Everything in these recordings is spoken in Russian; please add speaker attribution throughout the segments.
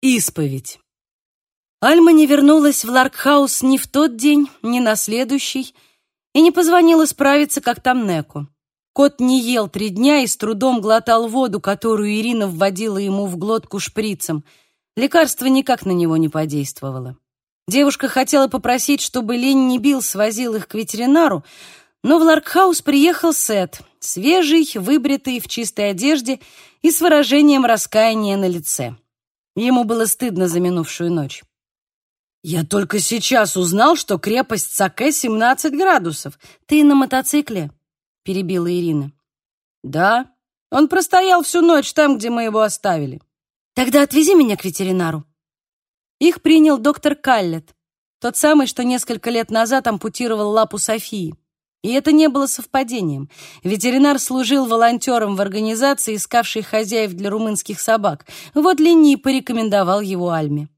Speaker 1: Исповедь. Альма не вернулась в Ларкхаус ни в тот день, ни на следующий, и не позвонила справиться, как там Неко. Кот не ел три дня и с трудом глотал воду, которую Ирина вводила ему в глотку шприцем. Лекарство никак на него не подействовало. Девушка хотела попросить, чтобы Ленни Билл свозил их к ветеринару, но в Ларкхаус приехал Сет, свежий, выбритый, в чистой одежде и с выражением раскаяния на лице. Ему было стыдно за минувшую ночь. «Я только сейчас узнал, что крепость Цаке 17 градусов. Ты на мотоцикле?» — перебила Ирина. «Да, он простоял всю ночь там, где мы его оставили». «Тогда отвези меня к ветеринару». Их принял доктор Каллет, тот самый, что несколько лет назад ампутировал лапу Софии. И это не было совпадением. Ветеринар служил волонтером в организации, искавшей хозяев для румынских собак. Вот Ленни и порекомендовал его Альме.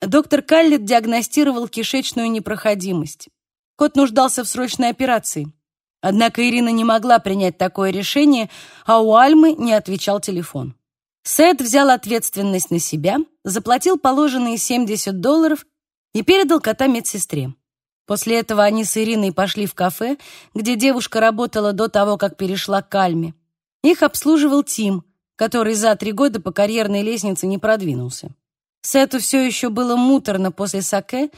Speaker 1: Доктор Каллет диагностировал кишечную непроходимость. Кот нуждался в срочной операции. Однако Ирина не могла принять такое решение, а у Альмы не отвечал телефон. Сет взял ответственность на себя, заплатил положенные 70 долларов и передал кота медсестре. После этого они с Ириной пошли в кафе, где девушка работала до того, как перешла к Альме. Их обслуживал Тим, который за три года по карьерной лестнице не продвинулся. Сету все еще было муторно после саке,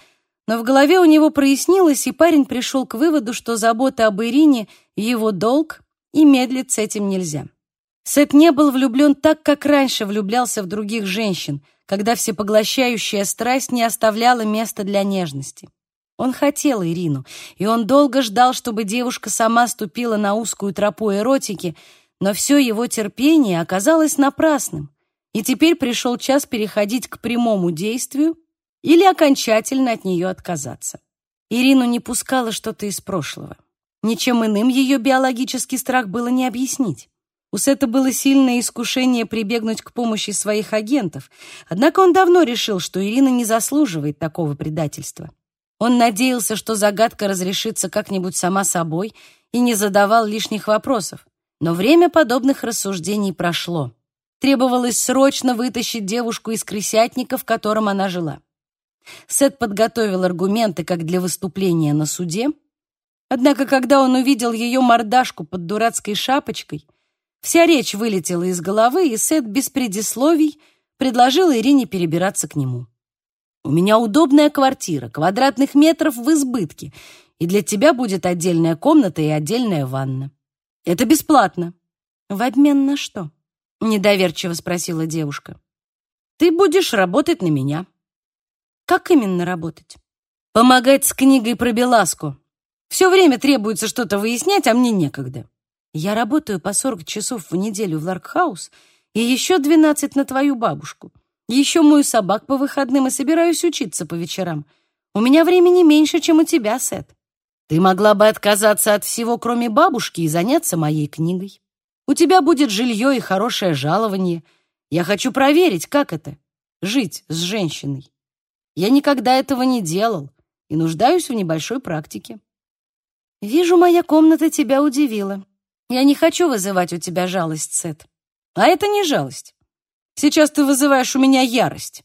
Speaker 1: но в голове у него прояснилось, и парень пришел к выводу, что забота об Ирине — его долг, и медлить с этим нельзя. Сет не был влюблен так, как раньше влюблялся в других женщин, когда всепоглощающая страсть не оставляла места для нежности. Он хотел Ирину, и он долго ждал, чтобы девушка сама ступила на узкую тропу эротики, но все его терпение оказалось напрасным, и теперь пришел час переходить к прямому действию или окончательно от нее отказаться. Ирину не пускало что-то из прошлого. Ничем иным ее биологический страх было не объяснить. У Сета было сильное искушение прибегнуть к помощи своих агентов, однако он давно решил, что Ирина не заслуживает такого предательства. Он надеялся, что загадка разрешится как-нибудь сама собой и не задавал лишних вопросов. Но время подобных рассуждений прошло. Требовалось срочно вытащить девушку из крысятника, в котором она жила. Сет подготовил аргументы как для выступления на суде. Однако, когда он увидел ее мордашку под дурацкой шапочкой, вся речь вылетела из головы, и Сет без предисловий предложил Ирине перебираться к нему. У меня удобная квартира, квадратных метров в избытке, и для тебя будет отдельная комната и отдельная ванна. Это бесплатно. В обмен на что? Недоверчиво спросила девушка. Ты будешь работать на меня. Как именно работать? Помогать с книгой про Беласку. Все время требуется что-то выяснять, а мне некогда. Я работаю по 40 часов в неделю в Ларкхаус и еще 12 на твою бабушку. Еще мою собак по выходным и собираюсь учиться по вечерам. У меня времени меньше, чем у тебя, Сет. Ты могла бы отказаться от всего, кроме бабушки, и заняться моей книгой. У тебя будет жилье и хорошее жалование. Я хочу проверить, как это — жить с женщиной. Я никогда этого не делал и нуждаюсь в небольшой практике. Вижу, моя комната тебя удивила. Я не хочу вызывать у тебя жалость, Сет. А это не жалость. Сейчас ты вызываешь у меня ярость.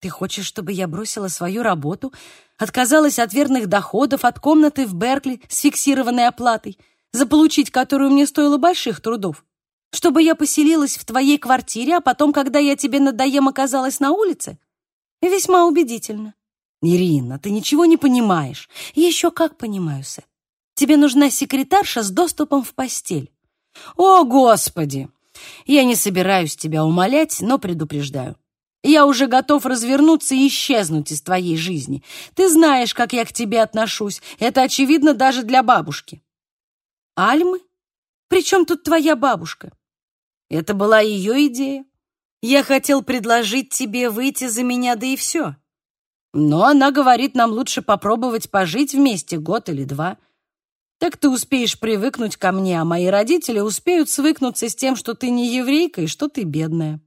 Speaker 1: Ты хочешь, чтобы я бросила свою работу, отказалась от верных доходов, от комнаты в Беркли с фиксированной оплатой, заполучить которую мне стоило больших трудов? Чтобы я поселилась в твоей квартире, а потом, когда я тебе надоем, оказалась на улице? Весьма убедительно. Ирина, ты ничего не понимаешь. Еще как понимаю, Сет. Тебе нужна секретарша с доступом в постель. О, Господи! Я не собираюсь тебя умолять, но предупреждаю. Я уже готов развернуться и исчезнуть из твоей жизни. Ты знаешь, как я к тебе отношусь. Это очевидно даже для бабушки. Альмы? При чем тут твоя бабушка? Это была ее идея. Я хотел предложить тебе выйти за меня, да и все. Но она говорит, нам лучше попробовать пожить вместе год или два. Так ты успеешь привыкнуть ко мне, а мои родители успеют свыкнуться с тем, что ты не еврейка и что ты бедная».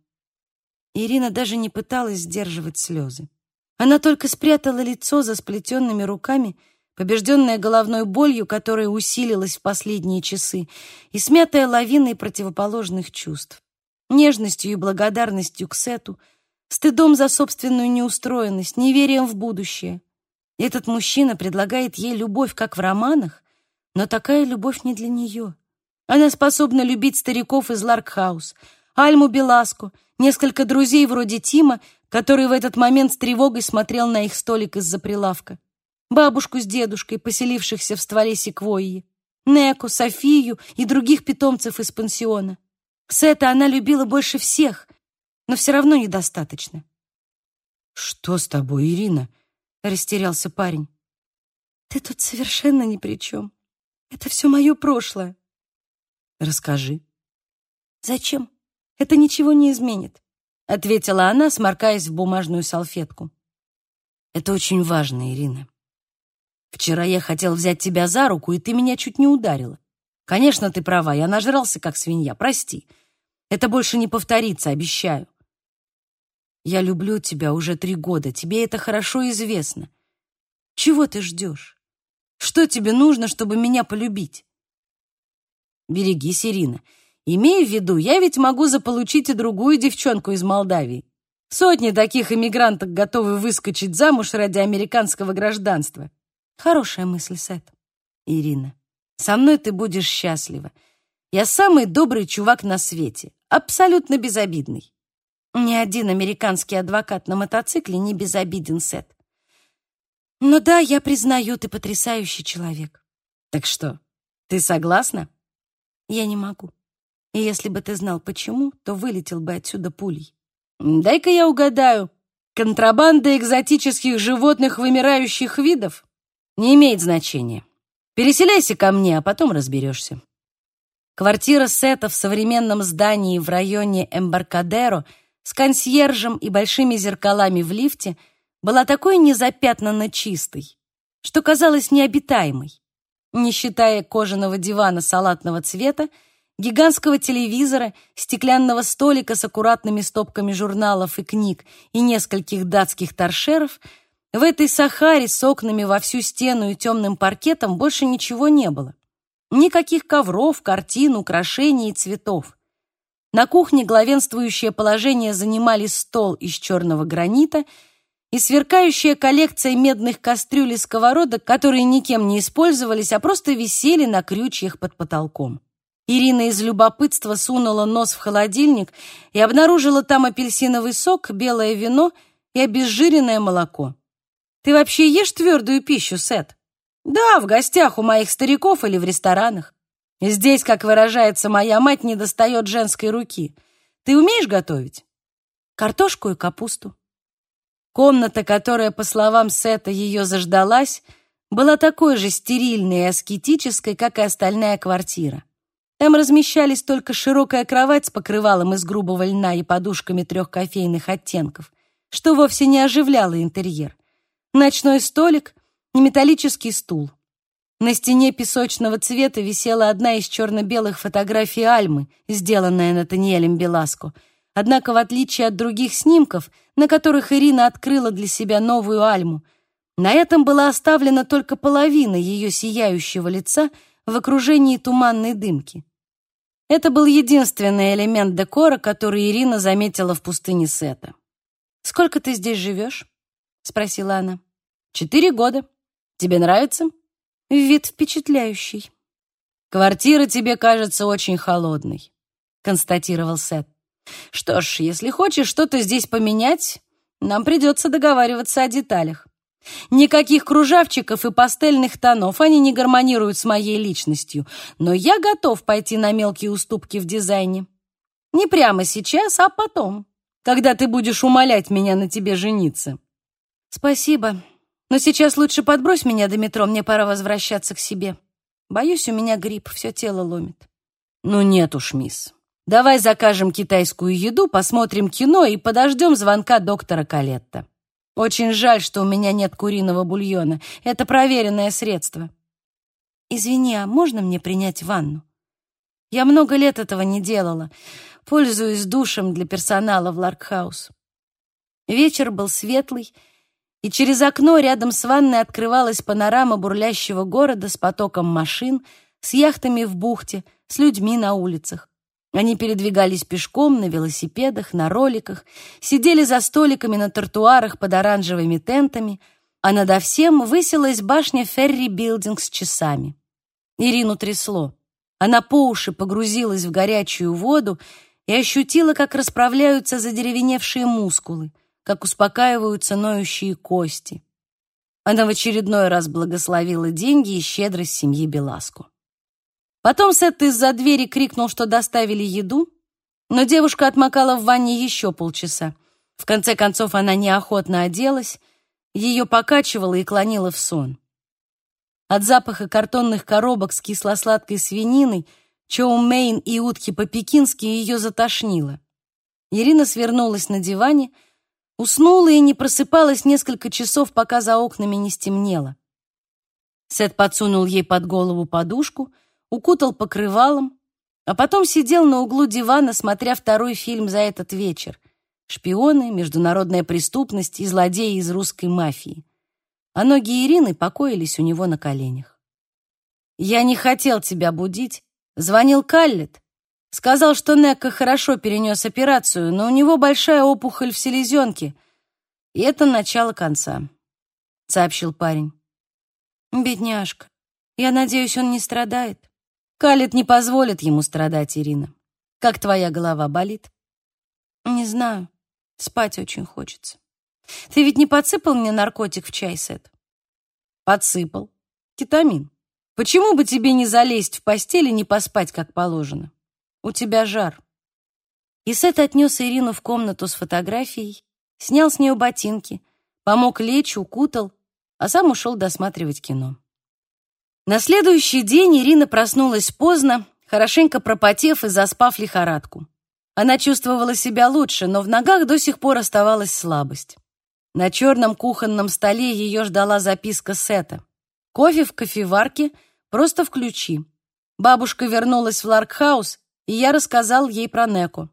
Speaker 1: Ирина даже не пыталась сдерживать слезы. Она только спрятала лицо за сплетенными руками, побежденная головной болью, которая усилилась в последние часы, и смятая лавиной противоположных чувств. Нежностью и благодарностью к Сету, стыдом за собственную неустроенность, неверием в будущее. Этот мужчина предлагает ей любовь, как в романах, но такая любовь не для нее. Она способна любить стариков из Ларкхаус, Альму Беласку, несколько друзей вроде Тима, который в этот момент с тревогой смотрел на их столик из-за прилавка, бабушку с дедушкой, поселившихся в стволе секвойи, Неку, Софию и других питомцев из пансиона. Сета она любила больше всех, но все равно недостаточно.
Speaker 2: «Что с тобой, Ирина?»
Speaker 1: — растерялся парень. «Ты тут совершенно ни при чем. Это все мое прошлое».
Speaker 2: «Расскажи».
Speaker 1: «Зачем? Это ничего не изменит», — ответила она, сморкаясь в бумажную салфетку.
Speaker 2: «Это очень важно, Ирина. Вчера я хотел взять тебя за руку, и ты меня чуть не ударила. Конечно, ты права, я нажрался, как свинья, прости. Это больше не повторится, обещаю. Я люблю тебя уже три года, тебе это хорошо известно. Чего ты ждешь? Что тебе нужно, чтобы меня полюбить? Берегись, Ирина. Имей в виду, я ведь могу заполучить и другую девчонку из Молдавии. Сотни таких иммигранток готовы выскочить замуж ради американского гражданства.
Speaker 1: Хорошая мысль, Сет.
Speaker 2: Ирина, со мной ты будешь счастлива. Я самый добрый чувак на свете, абсолютно безобидный.
Speaker 1: Ни один американский адвокат на мотоцикле не безобиден, Сет. Но да, я признаю, ты потрясающий человек.
Speaker 2: Так что, ты согласна?
Speaker 1: Я не могу. И если бы ты знал почему, то вылетел бы отсюда пулей.
Speaker 2: Дай-ка я угадаю. Контрабанда экзотических животных вымирающих видов? Не имеет значения. Переселяйся ко мне, а потом разберешься. Квартира Сета в современном здании в районе Эмбаркадеро с консьержем и большими зеркалами в лифте была такой незапятнанно чистой, что казалась необитаемой. Не считая кожаного дивана салатного цвета, гигантского телевизора, стеклянного столика с аккуратными стопками журналов и книг и нескольких датских торшеров, в этой Сахаре с окнами во всю стену и темным паркетом больше ничего не было. Никаких ковров, картин, украшений и цветов. На кухне главенствующее положение занимали стол из черного гранита и сверкающая коллекция медных кастрюль и сковородок, которые никем не использовались, а просто висели на крючьях под потолком. Ирина из любопытства сунула нос в холодильник и обнаружила там апельсиновый сок, белое вино и обезжиренное молоко. «Ты вообще ешь твердую пищу, Сет?» Да, в гостях у моих стариков или в ресторанах. Здесь, как выражается моя мать, не достает женской руки. Ты умеешь готовить? Картошку и капусту. Комната, которая, по словам Сета, ее заждалась, была такой же стерильной и аскетической, как и остальная квартира. Там размещались только широкая кровать с покрывалом из грубого льна и подушками трех кофейных оттенков, что вовсе не оживляло интерьер. Ночной столик, и металлический стул. На стене песочного цвета висела одна из черно-белых фотографий Альмы, сделанная Натаниэлем Беласко. Однако, в отличие от других снимков, на которых Ирина открыла для себя новую Альму, на этом была оставлена только половина ее сияющего лица в окружении туманной дымки. Это был единственный элемент декора, который Ирина заметила в пустыне Сета. «Сколько ты здесь живешь?» — спросила она. «Четыре года», Тебе нравится? Вид впечатляющий. Квартира тебе кажется очень холодной, констатировал Сет. Что ж, если хочешь что-то здесь поменять, нам придется договариваться о деталях. Никаких кружавчиков и пастельных тонов, они не гармонируют с моей личностью, но я готов пойти на мелкие уступки в дизайне. Не прямо сейчас, а потом, когда ты будешь умолять меня на тебе жениться. Спасибо, но сейчас лучше подбрось меня до метро, мне пора возвращаться к себе. Боюсь, у меня грипп, все тело ломит. Ну нет уж, мисс. Давай закажем китайскую еду, посмотрим кино и подождем звонка доктора Калетта. Очень жаль, что у меня нет куриного бульона. Это проверенное средство. Извини, а можно мне принять ванну? Я много лет этого не делала. Пользуюсь душем для персонала в Ларкхаус. Вечер был светлый, и через окно рядом с ванной открывалась панорама бурлящего города с потоком машин, с яхтами в бухте, с людьми на улицах.
Speaker 1: Они передвигались пешком, на велосипедах, на роликах, сидели за столиками на тротуарах под оранжевыми тентами, а надо всем высилась башня Ферри Билдинг с часами. Ирину трясло. Она по уши погрузилась в горячую воду и ощутила, как расправляются задеревеневшие мускулы, как успокаиваются ноющие кости. Она в очередной раз благословила деньги и щедрость семьи Беласку. Потом Сет из-за двери крикнул, что доставили еду, но девушка отмокала в ванне еще полчаса. В конце концов она неохотно оделась, ее покачивало и клонило в сон. От запаха картонных коробок с кисло-сладкой свининой, чоу-мейн и утки по-пекински ее затошнило. Ирина свернулась на диване, уснула и не просыпалась несколько часов, пока за окнами не стемнело. Сет подсунул ей под голову подушку — укутал покрывалом, а потом сидел на углу дивана, смотря второй фильм за этот вечер. Шпионы, международная преступность и злодеи из русской мафии. А ноги Ирины покоились у него на коленях. «Я не хотел тебя будить», — звонил Каллет. Сказал, что Некко хорошо перенес операцию, но у него большая опухоль в селезенке, и это начало конца, — сообщил парень. «Бедняжка, я надеюсь, он не страдает?» Калит не позволит ему страдать, Ирина. Как твоя голова болит? Не знаю. Спать очень хочется. Ты ведь не подсыпал мне наркотик в чай, Сет? Подсыпал. Кетамин. Почему бы тебе не залезть в постель и не поспать, как положено? У тебя жар. И Сет отнес Ирину в комнату с фотографией, снял с нее ботинки, помог лечь, укутал, а сам ушел досматривать кино. На следующий день Ирина проснулась поздно, хорошенько пропотев и заспав лихорадку. Она чувствовала себя лучше, но в ногах до сих пор оставалась слабость. На черном кухонном столе ее ждала записка Сета. «Кофе в кофеварке, просто включи». Бабушка вернулась в Ларкхаус, и я рассказал ей про Неко.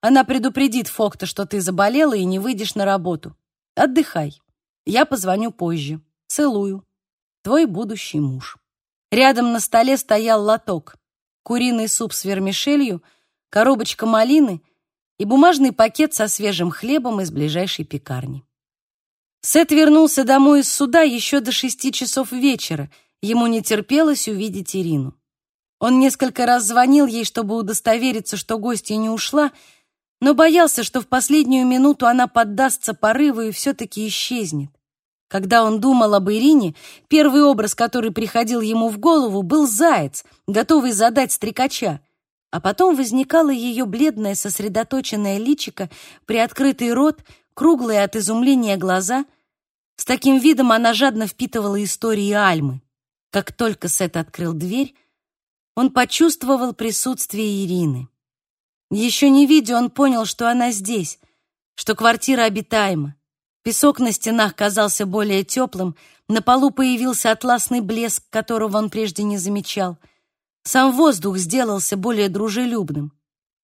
Speaker 1: Она предупредит Фокта, что ты заболела и не выйдешь на работу. Отдыхай. Я позвоню позже. Целую. Твой будущий муж. Рядом на столе стоял лоток, куриный суп с вермишелью, коробочка малины и бумажный пакет со свежим хлебом из ближайшей пекарни. Сет вернулся домой из суда еще до шести часов вечера. Ему не терпелось увидеть Ирину. Он несколько раз звонил ей, чтобы удостовериться, что гостья не ушла, но боялся, что в последнюю минуту она поддастся порыву и все-таки исчезнет. Когда он думал об Ирине, первый образ, который приходил ему в голову, был заяц, готовый задать стрекача. А потом возникало ее бледное сосредоточенное личико, приоткрытый рот, круглые от изумления глаза. С таким видом она жадно впитывала истории Альмы. Как только Сет открыл дверь, он почувствовал присутствие Ирины. Еще не видя, он понял, что она здесь, что квартира обитаема. Песок на стенах казался более теплым, на полу появился атласный блеск, которого он прежде не замечал. Сам воздух сделался более дружелюбным.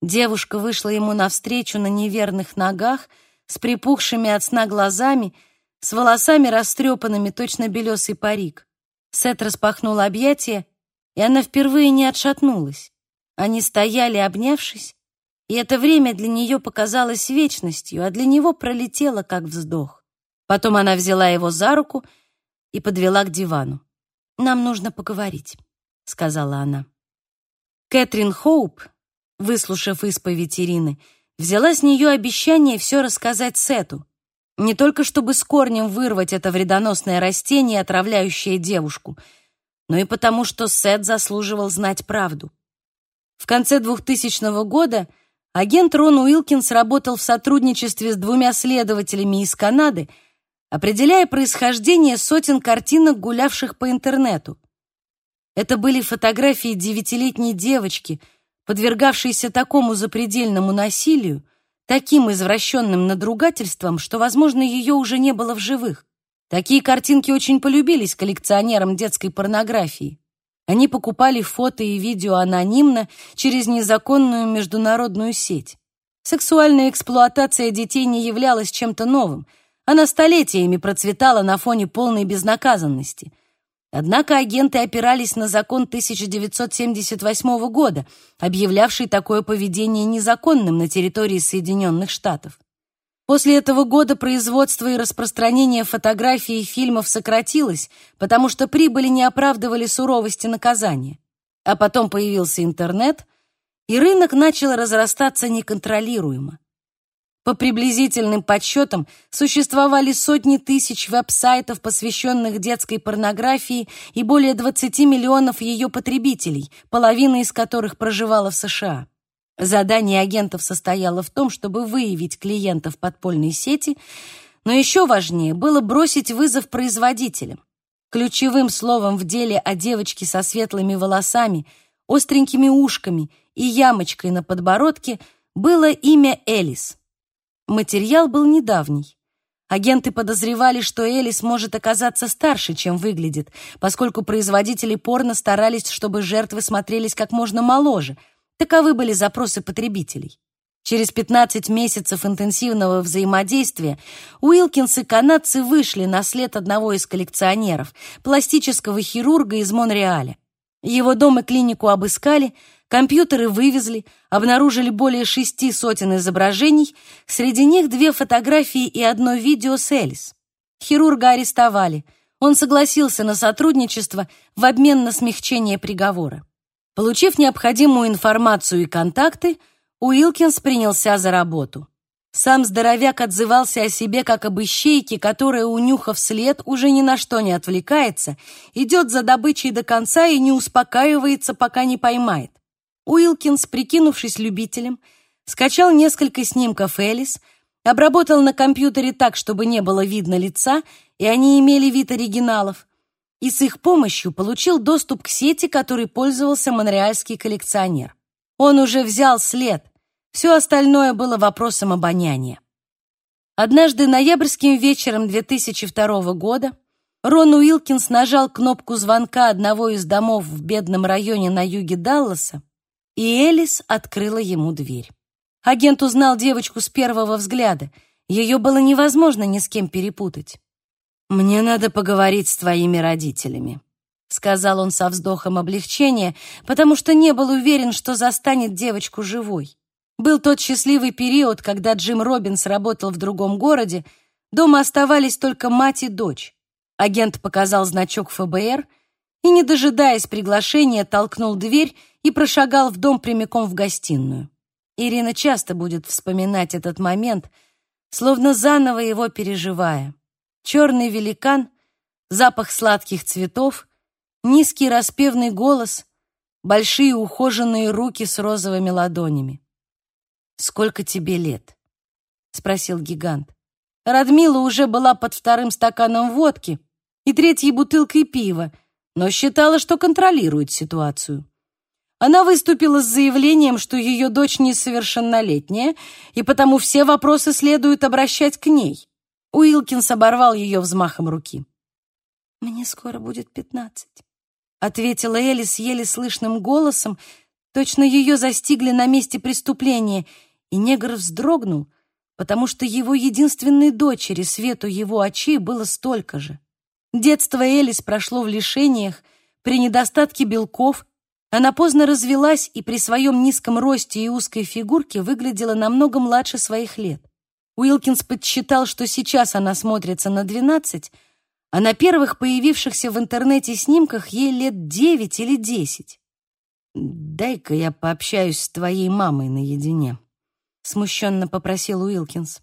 Speaker 1: Девушка вышла ему навстречу на неверных ногах, с припухшими от сна глазами, с волосами растрепанными, точно белесый парик. Сет распахнул объятия, и она впервые не отшатнулась. Они стояли, обнявшись, и это время для нее показалось вечностью, а для него пролетело, как вздох. Потом она взяла его за руку и подвела к дивану. «Нам нужно поговорить», — сказала она. Кэтрин Хоуп, выслушав исповедь Ирины, взяла с нее обещание все рассказать Сету, не только чтобы с корнем вырвать это вредоносное растение, отравляющее девушку, но и потому, что Сет заслуживал знать правду. В конце 2000 года агент Рон Уилкинс работал в сотрудничестве с двумя следователями из Канады, определяя происхождение сотен картинок, гулявших по интернету. Это были фотографии девятилетней девочки, подвергавшейся такому запредельному насилию, таким извращенным надругательствам, что, возможно, ее уже не было в живых. Такие картинки очень полюбились коллекционерам детской порнографии. Они покупали фото и видео анонимно через незаконную международную сеть. Сексуальная эксплуатация детей не являлась чем-то новым. Она столетиями процветала на фоне полной безнаказанности. Однако агенты опирались на закон 1978 года, объявлявший такое поведение незаконным на территории Соединенных Штатов. После этого года производство и распространение фотографий и фильмов сократилось, потому что прибыли не оправдывали суровости наказания. А потом появился интернет, и рынок начал разрастаться неконтролируемо. По приблизительным подсчетам существовали сотни тысяч веб-сайтов, посвященных детской порнографии, и более 20 миллионов ее потребителей, половина из которых проживала в США. Задание агентов состояло в том, чтобы выявить клиентов подпольной сети, но еще важнее было бросить вызов производителям. Ключевым словом в деле о девочке со светлыми волосами, остренькими ушками и ямочкой на подбородке было имя Элис. Материал был недавний. Агенты подозревали, что Элис может оказаться старше, чем выглядит, поскольку производители порно старались, чтобы жертвы смотрелись как можно моложе — Таковы были запросы потребителей. Через 15 месяцев интенсивного взаимодействия Уилкинс и канадцы вышли на след одного из коллекционеров, пластического хирурга из Монреаля. Его дом и клинику обыскали, компьютеры вывезли, обнаружили более шести сотен изображений, среди них две фотографии и одно видео с Элис. Хирурга арестовали. Он согласился на сотрудничество в обмен на смягчение приговора. Получив необходимую информацию и контакты, Уилкинс принялся за работу. Сам здоровяк отзывался о себе как об ищейке, которая, унюхав след, уже ни на что не отвлекается, идет за добычей до конца и не успокаивается, пока не поймает. Уилкинс, прикинувшись любителем, скачал несколько снимков Элис, обработал на компьютере так, чтобы не было видно лица, и они имели вид оригиналов, и с их помощью получил доступ к сети, которой пользовался монреальский коллекционер. Он уже взял след, все остальное было вопросом обоняния. Однажды ноябрьским вечером 2002 года Рон Уилкинс нажал кнопку звонка одного из домов в бедном районе на юге Далласа, и Элис открыла ему дверь. Агент узнал девочку с первого взгляда. Ее было невозможно ни с кем перепутать. «Мне надо поговорить с твоими родителями», — сказал он со вздохом облегчения, потому что не был уверен, что застанет девочку живой. Был тот счастливый период, когда Джим Робинс работал в другом городе, дома оставались только мать и дочь. Агент показал значок ФБР и, не дожидаясь приглашения, толкнул дверь и прошагал в дом прямиком в гостиную. Ирина часто будет вспоминать этот момент, словно заново его переживая черный великан, запах сладких цветов, низкий распевный голос, большие ухоженные руки с розовыми ладонями. «Сколько тебе лет?» — спросил гигант. Радмила уже была под вторым стаканом водки и третьей бутылкой пива, но считала, что контролирует ситуацию. Она выступила с заявлением, что ее дочь несовершеннолетняя, и потому все вопросы следует обращать к ней. Уилкинс оборвал ее взмахом руки. «Мне скоро будет пятнадцать», — ответила Элис еле слышным голосом. Точно ее застигли на месте преступления, и негр вздрогнул, потому что его единственной дочери, свету его очей, было столько же. Детство Элис прошло в лишениях, при недостатке белков, она поздно развелась и при своем низком росте и узкой фигурке выглядела намного младше своих лет. Уилкинс подсчитал, что сейчас она смотрится на 12, а на первых появившихся в интернете снимках ей лет 9 или 10. «Дай-ка я пообщаюсь с твоей мамой наедине», — смущенно попросил Уилкинс.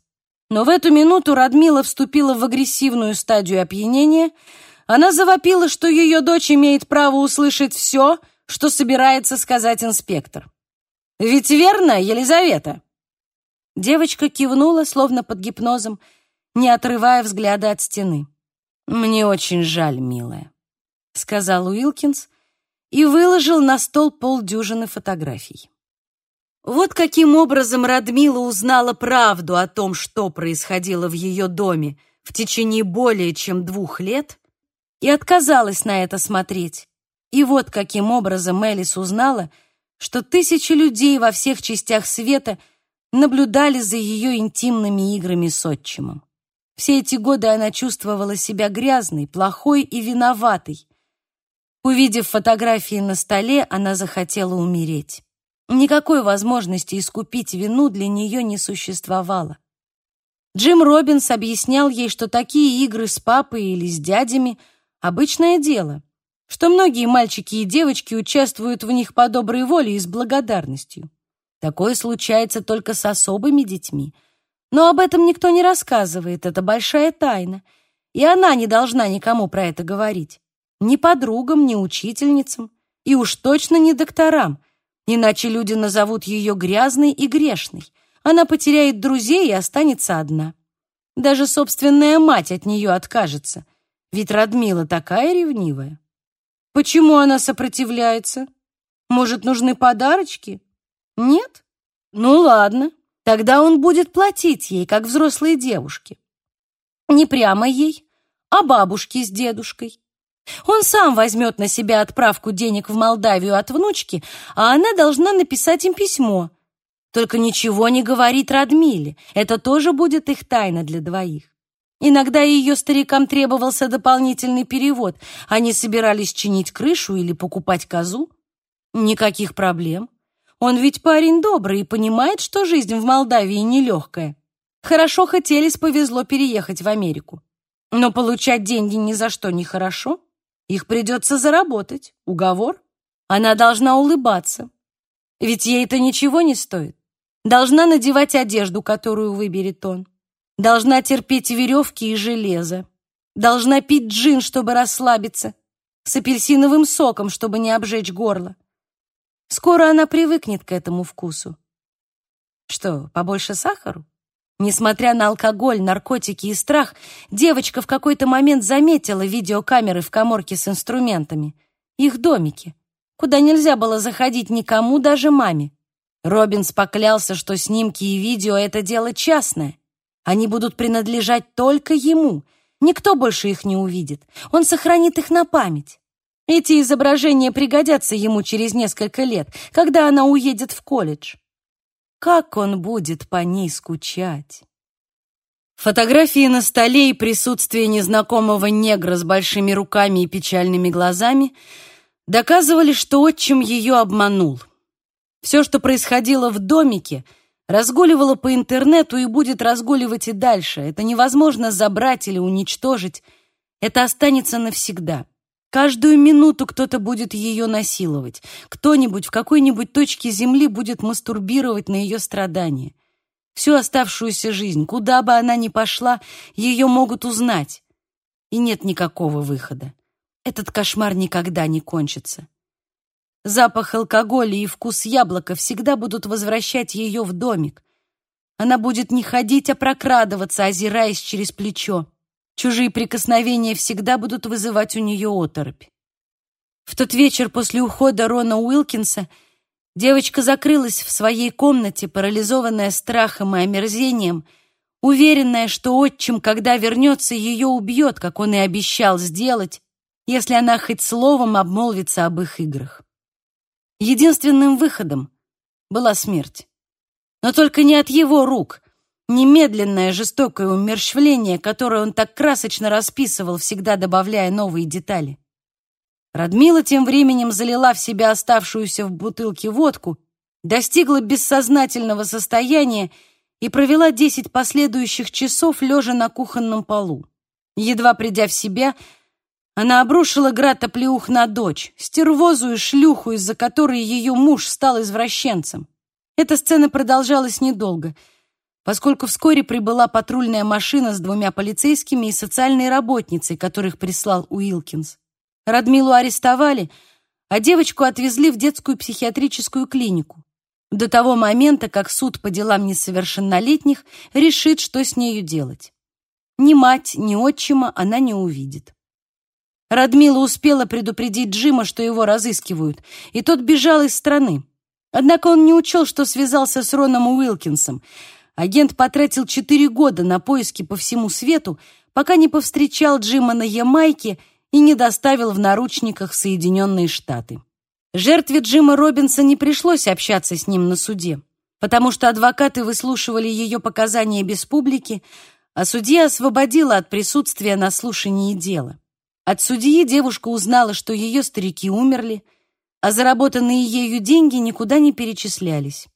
Speaker 1: Но в эту минуту Радмила вступила в агрессивную стадию опьянения. Она завопила, что ее дочь имеет право услышать все, что собирается сказать инспектор. «Ведь верно, Елизавета?» Девочка кивнула, словно под гипнозом, не отрывая взгляда от стены. «Мне очень жаль, милая», — сказал Уилкинс и выложил на стол полдюжины фотографий. Вот каким образом Радмила узнала правду о том, что происходило в ее доме в течение более чем двух лет, и отказалась на это смотреть. И вот каким образом Элис узнала, что тысячи людей во всех частях света — наблюдали за ее интимными играми с отчимом. Все эти годы она чувствовала себя грязной, плохой и виноватой. Увидев фотографии на столе, она захотела умереть. Никакой возможности искупить вину для нее не существовало. Джим Робинс объяснял ей, что такие игры с папой или с дядями — обычное дело, что многие мальчики и девочки участвуют в них по доброй воле и с благодарностью. Такое случается только с особыми детьми. Но об этом никто не рассказывает, это большая тайна, и она не должна никому про это говорить ни подругам, ни учительницам, и уж точно не докторам, иначе люди назовут ее грязной и грешной. Она потеряет друзей и останется одна. Даже собственная мать от нее откажется, ведь Радмила такая ревнивая. Почему она сопротивляется? Может, нужны подарочки? Нет? Ну ладно, тогда он будет платить ей, как взрослые девушки. Не прямо ей, а бабушке с дедушкой. Он сам возьмет на себя отправку денег в Молдавию от внучки, а она должна написать им письмо. Только ничего не говорит Радмиле, это тоже будет их тайна для двоих. Иногда ее старикам требовался дополнительный перевод. Они собирались чинить крышу или покупать козу. Никаких проблем. Он ведь парень добрый и понимает, что жизнь в Молдавии нелегкая. Хорошо хотели, повезло переехать в Америку. Но получать деньги ни за что нехорошо. Их придется заработать. Уговор? Она должна улыбаться. Ведь ей это ничего не стоит. Должна надевать одежду, которую выберет он. Должна терпеть веревки и железо. Должна пить джин, чтобы расслабиться. С апельсиновым соком, чтобы не обжечь горло. Скоро она привыкнет к этому вкусу. Что, побольше сахару? Несмотря на алкоголь, наркотики и страх, девочка в какой-то момент заметила видеокамеры в каморке с инструментами. Их домики, куда нельзя было заходить никому, даже маме. Робинс поклялся, что снимки и видео — это дело частное. Они будут принадлежать только ему. Никто больше их не увидит. Он сохранит их на память. Эти изображения пригодятся ему через несколько лет, когда она уедет в колледж. Как он будет по ней скучать? Фотографии на столе и присутствие незнакомого негра с большими руками и печальными глазами доказывали, что отчим ее обманул. Все, что происходило в домике, разгуливало по интернету и будет разгуливать и дальше. Это невозможно забрать или уничтожить. Это останется навсегда. Каждую минуту кто-то будет ее насиловать. Кто-нибудь в какой-нибудь точке земли будет мастурбировать на ее страдания. Всю оставшуюся жизнь, куда бы она ни пошла, ее могут узнать. И нет никакого выхода. Этот кошмар никогда не кончится. Запах алкоголя и вкус яблока всегда будут возвращать ее в домик. Она будет не ходить, а прокрадываться, озираясь через плечо. Чужие прикосновения всегда будут вызывать у нее оторопь. В тот вечер после ухода Рона Уилкинса девочка закрылась в своей комнате, парализованная страхом и омерзением, уверенная, что отчим, когда вернется, ее убьет, как он и обещал сделать, если она хоть словом обмолвится об их играх. Единственным выходом была смерть. Но только не от его рук, Немедленное жестокое умерщвление, которое он так красочно расписывал, всегда добавляя новые детали. Радмила тем временем залила в себя оставшуюся в бутылке водку, достигла бессознательного состояния и провела десять последующих часов лежа на кухонном полу. Едва придя в себя, она обрушила град оплеух на дочь, стервозую шлюху, из-за которой ее муж стал извращенцем. Эта сцена продолжалась недолго — поскольку вскоре прибыла патрульная машина с двумя полицейскими и социальной работницей, которых прислал Уилкинс. Радмилу арестовали, а девочку отвезли в детскую психиатрическую клинику. До того момента, как суд по делам несовершеннолетних решит, что с нею делать. Ни мать, ни отчима она не увидит. Радмила успела предупредить Джима, что его разыскивают, и тот бежал из страны. Однако он не учел, что связался с Роном Уилкинсом, Агент потратил четыре года на поиски по всему свету, пока не повстречал Джима на Ямайке и не доставил в наручниках в Соединенные Штаты. Жертве Джима Робинса не пришлось общаться с ним на суде, потому что адвокаты выслушивали ее показания без публики, а судья освободила от присутствия на слушании дела. От судьи девушка узнала, что ее старики умерли, а заработанные ею деньги никуда не перечислялись.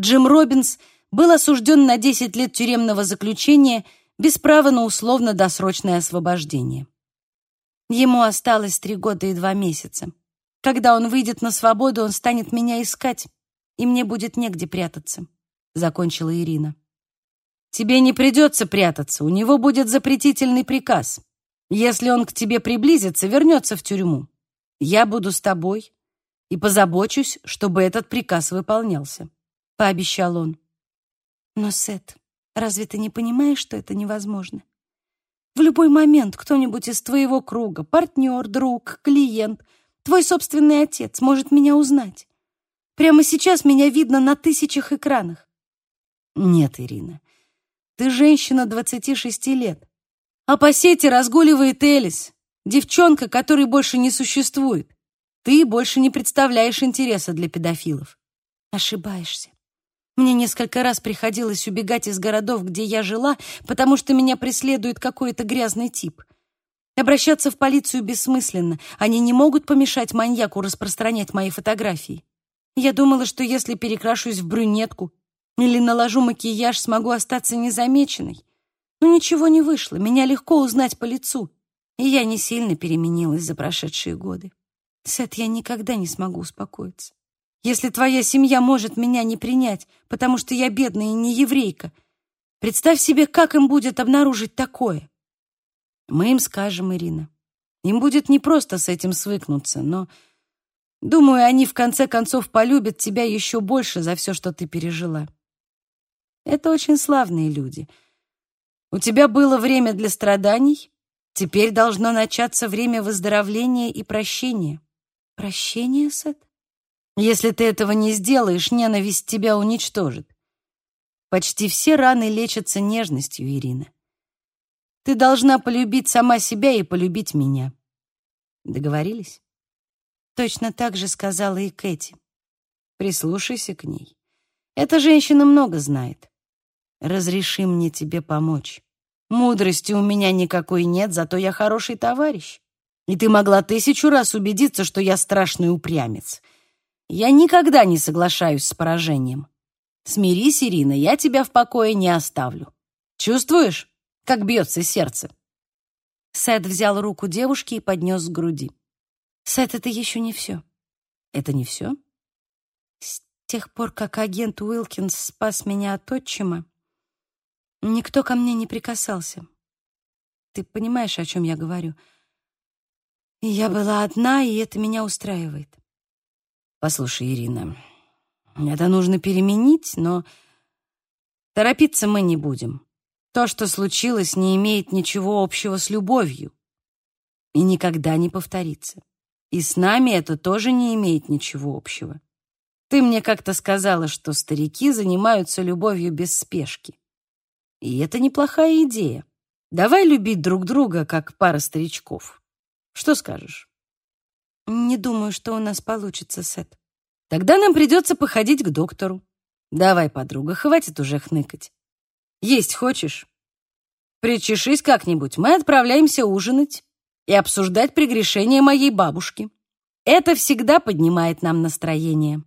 Speaker 1: Джим Робинс был осужден на 10 лет тюремного заключения без права на условно-досрочное освобождение. Ему осталось три года и два месяца. Когда он выйдет на свободу, он станет меня искать, и мне будет негде прятаться», — закончила Ирина. «Тебе не придется прятаться, у него будет запретительный приказ. Если он к тебе приблизится, вернется в тюрьму. Я буду с тобой и позабочусь, чтобы этот приказ выполнялся», — пообещал он.
Speaker 2: «Но, Сет, разве ты не понимаешь, что это невозможно? В любой момент кто-нибудь из твоего круга, партнер, друг, клиент — Твой собственный отец может меня узнать. Прямо сейчас меня видно на тысячах экранах.
Speaker 1: Нет, Ирина, ты женщина 26 лет. А по сети разгуливает Элис, девчонка, которой больше не существует. Ты больше не представляешь интереса для педофилов.
Speaker 2: Ошибаешься. Мне несколько раз приходилось убегать из городов, где я жила, потому что меня преследует какой-то грязный тип — Обращаться в полицию бессмысленно. Они не могут помешать маньяку распространять мои фотографии. Я думала, что если перекрашусь в брюнетку или наложу макияж, смогу остаться незамеченной. Но ничего не вышло. Меня легко узнать по лицу. И я не сильно переменилась за прошедшие годы. Сет, я никогда не смогу успокоиться. Если твоя семья может меня не принять, потому что я бедная и не еврейка, представь себе, как им будет обнаружить такое. Мы им скажем, Ирина. Им будет непросто с этим свыкнуться, но, думаю, они в конце концов полюбят тебя еще больше за все, что ты пережила. Это очень славные люди. У тебя было время для страданий, теперь должно начаться время выздоровления и прощения. Прощение, Сет?
Speaker 1: Если ты этого не сделаешь, ненависть тебя уничтожит. Почти все раны лечатся нежностью, Ирина. Ты должна полюбить сама себя и полюбить меня. Договорились?
Speaker 2: Точно так же сказала и Кэти.
Speaker 1: Прислушайся к ней. Эта женщина много знает. Разреши мне тебе помочь. Мудрости у меня никакой нет, зато я хороший товарищ. И ты могла тысячу раз убедиться, что я страшный упрямец. Я никогда не соглашаюсь с поражением. Смирись, Ирина, я тебя в покое не оставлю. Чувствуешь? как бьется сердце.
Speaker 2: Сет взял руку девушки и поднес к груди. Сет, это еще не все.
Speaker 1: Это не все?
Speaker 2: С тех пор, как агент Уилкинс спас меня от отчима, никто ко мне не прикасался. Ты понимаешь, о чем я говорю? Я была одна, и это меня устраивает.
Speaker 1: Послушай, Ирина, это нужно переменить, но торопиться мы не будем. То, что случилось, не имеет ничего общего с любовью и никогда не повторится. И с нами это тоже не имеет ничего общего. Ты мне как-то сказала, что старики занимаются любовью без спешки. И это неплохая идея. Давай любить друг друга, как пара старичков. Что скажешь?
Speaker 2: Не думаю, что у нас получится, Сет.
Speaker 1: Тогда нам придется походить к доктору. Давай, подруга, хватит уже хныкать. Есть хочешь? Причешись как-нибудь, мы отправляемся ужинать и обсуждать прегрешения моей бабушки. Это всегда поднимает нам настроение.